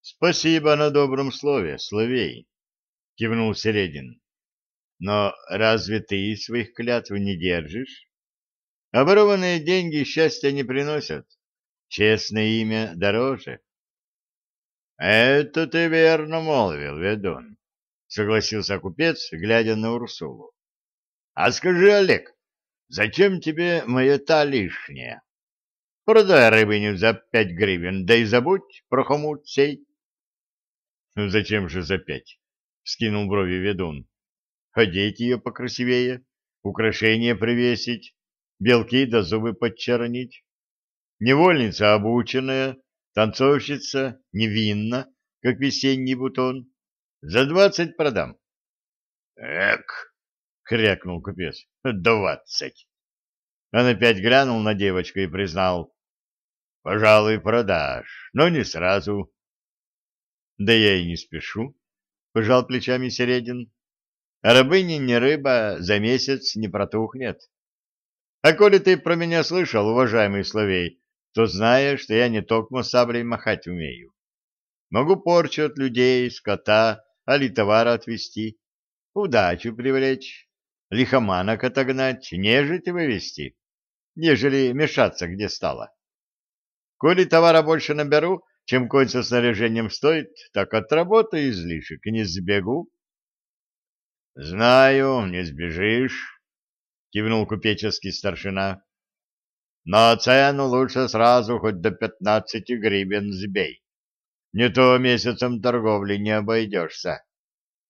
— Спасибо на добром слове, Словей, — кивнул Середин. — Но разве ты своих клятв не держишь? Оборованные деньги счастья не приносят. Честное имя дороже. — Это ты верно молвил, ведун, — согласился купец, глядя на Урсулу. — А скажи, Олег, зачем тебе моя та лишняя? Продай рыбыню за пять гривен, да и забудь про хомут сей. — Зачем же за пять? — вскинул брови ведун. — Одеть ее покрасивее, украшения привесить, белки да зубы подчернить. Невольница обученная, танцовщица, невинна, как весенний бутон. За двадцать продам. — Эк! — крякнул купец. — Двадцать! Он опять глянул на девочку и признал. — Пожалуй, продашь, но не сразу. — Да я и не спешу, — пожал плечами Середин. — Рабыня не рыба, за месяц не протухнет. А коли ты про меня слышал, уважаемый Словей, то знаешь, что я не только саблей махать умею. Могу порчу от людей, скота, али товара отвезти, удачу привлечь, лихоманок отогнать, нежить вывести, нежели мешаться где стало. Коли товара больше наберу, чем конь со снаряжением стоит, так отработаю излишек и не сбегу. — Знаю, не сбежишь, — кивнул купеческий старшина. Но цену лучше сразу хоть до пятнадцати гривен сбей. Не то месяцем торговли не обойдешься.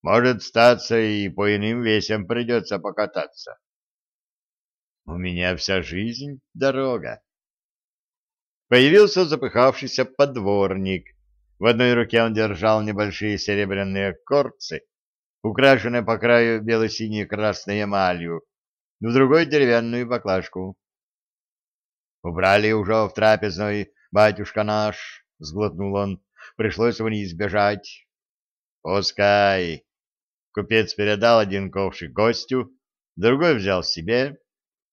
Может, статься и по иным весям придется покататься. У меня вся жизнь — дорога. Появился запыхавшийся подворник. В одной руке он держал небольшие серебряные корцы, украшенные по краю бело-синей красной эмалью, в другой — деревянную баклажку. Убрали уже в трапезной, батюшка наш, — сглотнул он, — пришлось вниз бежать. — Пускай. Купец передал один ковшик гостю, другой взял себе,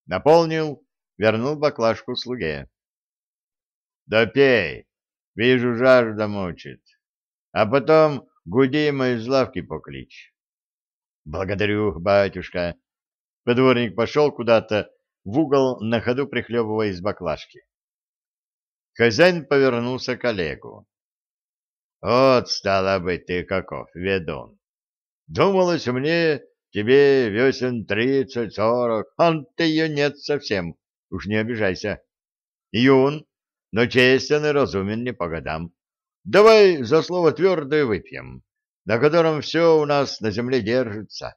наполнил, вернул баклажку слуге. — Да пей, вижу, жажда мучит. А потом Гудима из лавки покличь. — Благодарю, батюшка. Подворник пошел куда-то, в угол на ходу прихлебывая из баклажки. Хозяин повернулся к Олегу. — Вот, стало быть, ты каков, ведун. Думалось мне, тебе весен тридцать-сорок, а ты ее нет совсем, уж не обижайся. Юн, но честен и разумен не по годам. Давай за слово твердое выпьем, на котором все у нас на земле держится.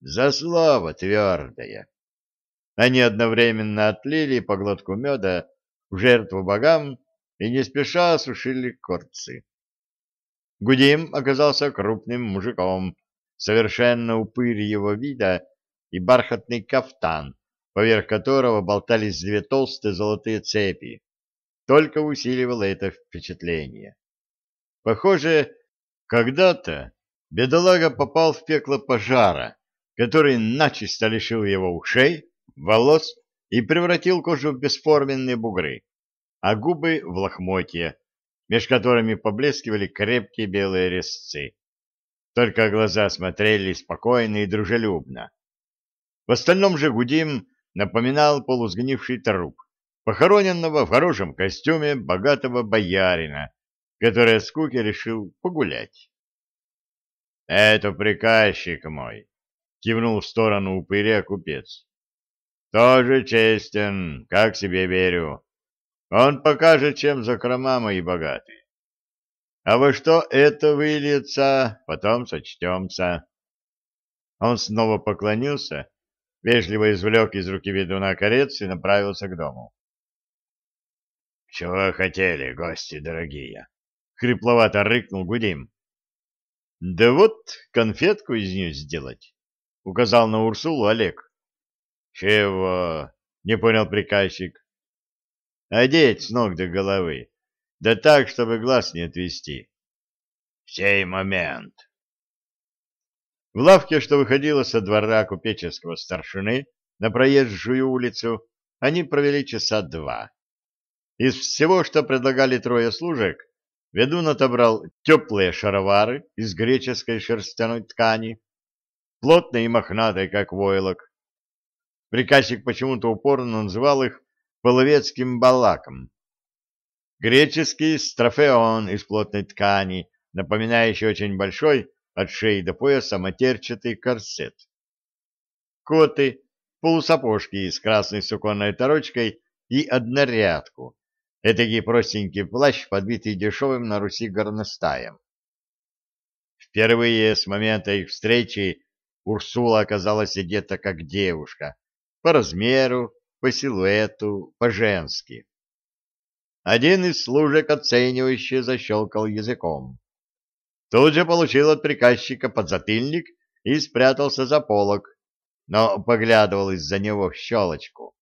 За слово твердое. Они одновременно отлили по глотку меда в жертву богам и не спеша осушили корцы. Гудим оказался крупным мужиком, совершенно упырь его вида и бархатный кафтан, поверх которого болтались две толстые золотые цепи, только усиливало это впечатление. Похоже, когда-то бедолага попал в пекло пожара, который начисто лишил его ушей, волос и превратил кожу в бесформенные бугры, а губы в лохмотья, меж которыми поблескивали крепкие белые резцы. Только глаза смотрели спокойно и дружелюбно. В остальном же Гудим напоминал полусгнивший труп, похороненного в хорошем костюме богатого боярина, который от скуки решил погулять. — Это приказчик мой, — кивнул в сторону упыря купец. Тоже честен, как себе верю. Он покажет, чем закрома мои богаты. А во что это выльется, потом сочтемся. Он снова поклонился, вежливо извлек из руки ведуна корец и направился к дому. — Чего хотели, гости дорогие? — хрипловато рыкнул Гудим. — Да вот конфетку из нее сделать, — указал на Урсулу Олег. «Чего?» — не понял приказчик. «Одеть с ног до головы, да так, чтобы глаз не отвести». «Сей момент!» В лавке, что выходило со двора купеческого старшины на проезжую улицу, они провели часа два. Из всего, что предлагали трое служек, ведун отобрал теплые шаровары из греческой шерстяной ткани, плотной и мохнатой, как войлок. Приказчик почему-то упорно называл их половецким балаком. Греческий строфеон из плотной ткани, напоминающий очень большой от шеи до пояса матерчатый корсет. Коты, полусапожки с красной суконной торочкой и однорядку, этакий простенький плащ, подбитый дешевым на Руси горностаем. Впервые с момента их встречи Урсула оказалась одета как девушка, по размеру, по силуэту, по-женски. Один из служек оценивающе защелкал языком. Тут же получил от приказчика подзатыльник и спрятался за полок, но поглядывал из-за него в щелочку.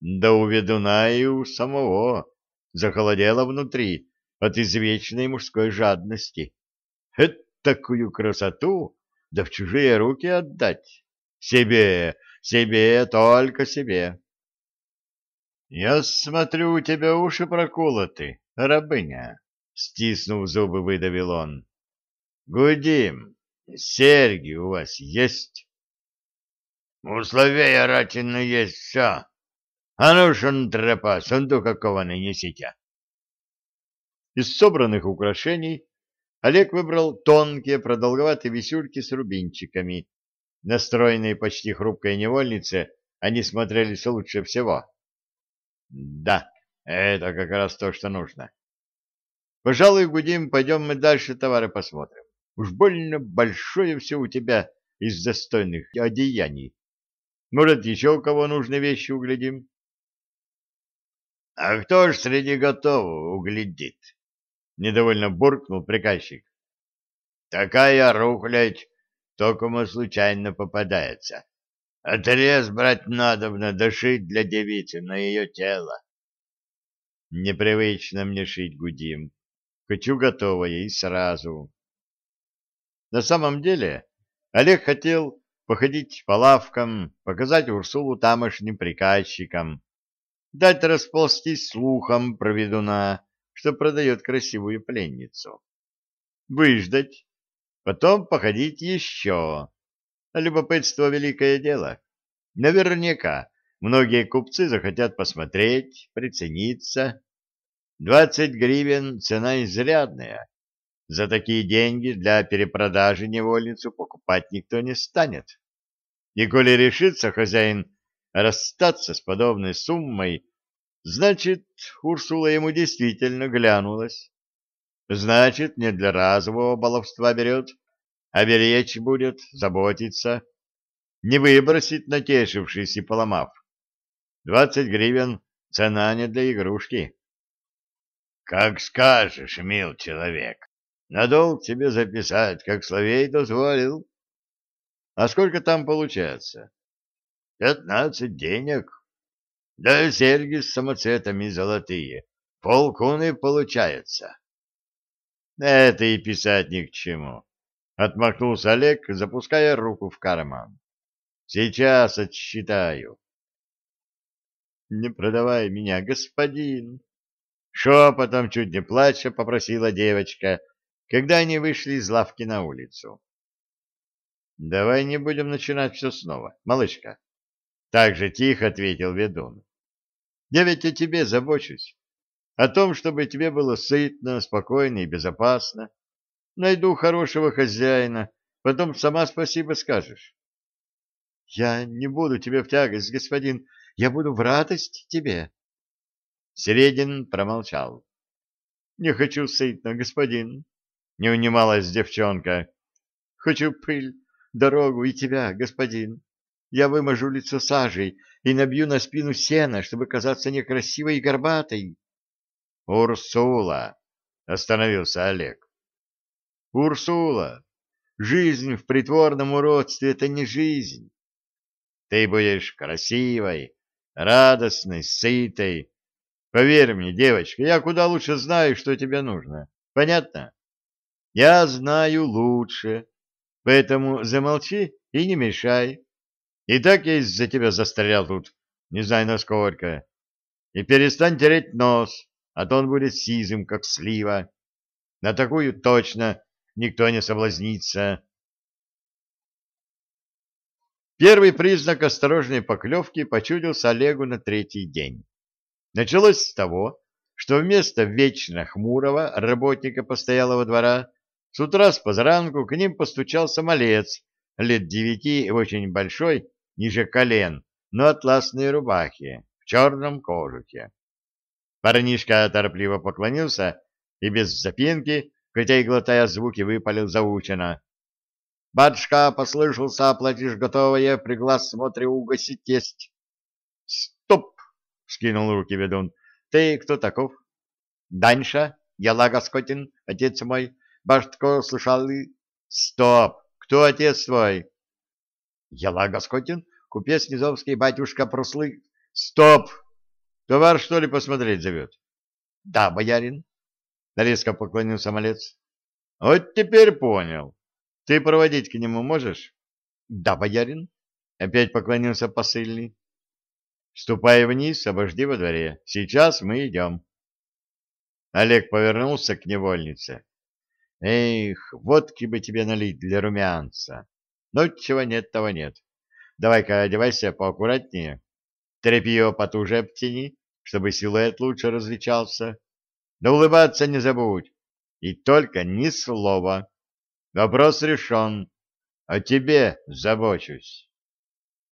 Да у ведуна и у самого захолодело внутри от извечной мужской жадности. Это такую красоту, да в чужие руки отдать. Себе, себе, только себе. Я смотрю, у тебя уши проколоты, рабыня, стиснув зубы, выдавил он. Гудим, серьги у вас есть? У Словея Ратина есть все. А ну, шантрапа, сундук какого несите. Из собранных украшений Олег выбрал тонкие продолговатые висюльки с рубинчиками. Настроенные почти хрупкой невольнице, они смотрелись лучше всего. Да, это как раз то, что нужно. Пожалуй, Гудим, пойдем мы дальше товары посмотрим. Уж больно большое все у тебя из достойных одеяний. Может, еще у кого нужные вещи углядим? — А кто ж среди готового углядит? — недовольно буркнул приказчик. — Такая рухлядь только кому случайно попадается. Отрез брать надобно, дошить для девицы на ее тело. Непривычно мне шить гудим. Хочу готовое и сразу. На самом деле Олег хотел походить по лавкам, показать Урсулу тамошним приказчикам, дать расползтись слухом про ведуна, что продает красивую пленницу. Выждать, потом походить еще. Любопытство — великое дело. Наверняка многие купцы захотят посмотреть, прицениться. Двадцать гривен — цена изрядная. За такие деньги для перепродажи невольницу покупать никто не станет. И коли решится хозяин расстаться с подобной суммой, значит, Урсула ему действительно глянулась. Значит, не для разового баловства берет, а беречь будет, заботиться, не выбросить натешившись и поломав. Двадцать гривен — цена не для игрушки. — Как скажешь, мил человек. На долг тебе записать, как Словей дозволил. А сколько там получается? Пятнадцать денег. Да серьги с самоцветами золотые. Полкуны получается. Это и писать ни к чему. Отмахнулся Олег, запуская руку в карман. Сейчас отсчитаю. Не продавай меня, господин. Шепотом, чуть не плача, попросила девочка, когда они вышли из лавки на улицу. «Давай не будем начинать все снова, малышка», — так же тихо ответил ведун. «Я ведь о тебе забочусь, о том, чтобы тебе было сытно, спокойно и безопасно. Найду хорошего хозяина, потом сама спасибо скажешь». «Я не буду тебе в тягость, господин, я буду в радость тебе». Середин промолчал. «Не хочу сытно, господин», — не унималась девчонка. «Хочу пыль, дорогу и тебя, господин. Я выможу лицо сажей и набью на спину сена, чтобы казаться некрасивой и горбатой». «Урсула!» — остановился Олег. «Урсула! Жизнь в притворном уродстве — это не жизнь. Ты будешь красивой, радостной, сытой. Поверь мне, девочка, я куда лучше знаю, что тебе нужно. Понятно?» Я знаю лучше, поэтому замолчи и не мешай. И так я из-за тебя застрял тут, не знаю насколько. И перестань тереть нос, а то он будет сизым, как слива. На такую точно никто не соблазнится. Первый признак осторожной поклевки почудился Олегу на третий день. Началось с того, что вместо вечно хмурого работника постоялого двора с утра с позаранку к ним постучал самолец лет девяти, очень большой, ниже колен, но атласной рубахе, в черном кожухе. Парнишка торопливо поклонился и без запинки, хотя и глотая звуки, выпалил заучено. «Батюшка, послышался, оплатишь готовое, при глаз смотри, угасить есть». «Стоп!» — скинул руки ведун. «Ты кто таков?» «Даньша, я Лагоскотин, отец мой. Баштко слышал и...» «Стоп! Кто отец твой?» «Я Лагоскотин, купец Низовский, батюшка прослы...» «Стоп! Товар, что ли, посмотреть зовет?» «Да, боярин», — резко поклонился малец. «Вот теперь понял. Ты проводить к нему можешь? Да, боярин. Опять поклонился посыльный. Ступай вниз, обожди во дворе. Сейчас мы идем. Олег повернулся к невольнице. Эх, водки бы тебе налить для румянца. Но чего нет, того нет. Давай-ка одевайся поаккуратнее. Тряпье потуже обтяни, чтобы силуэт лучше различался. Да улыбаться не забудь. И только ни слова. Вопрос решен. О тебе забочусь.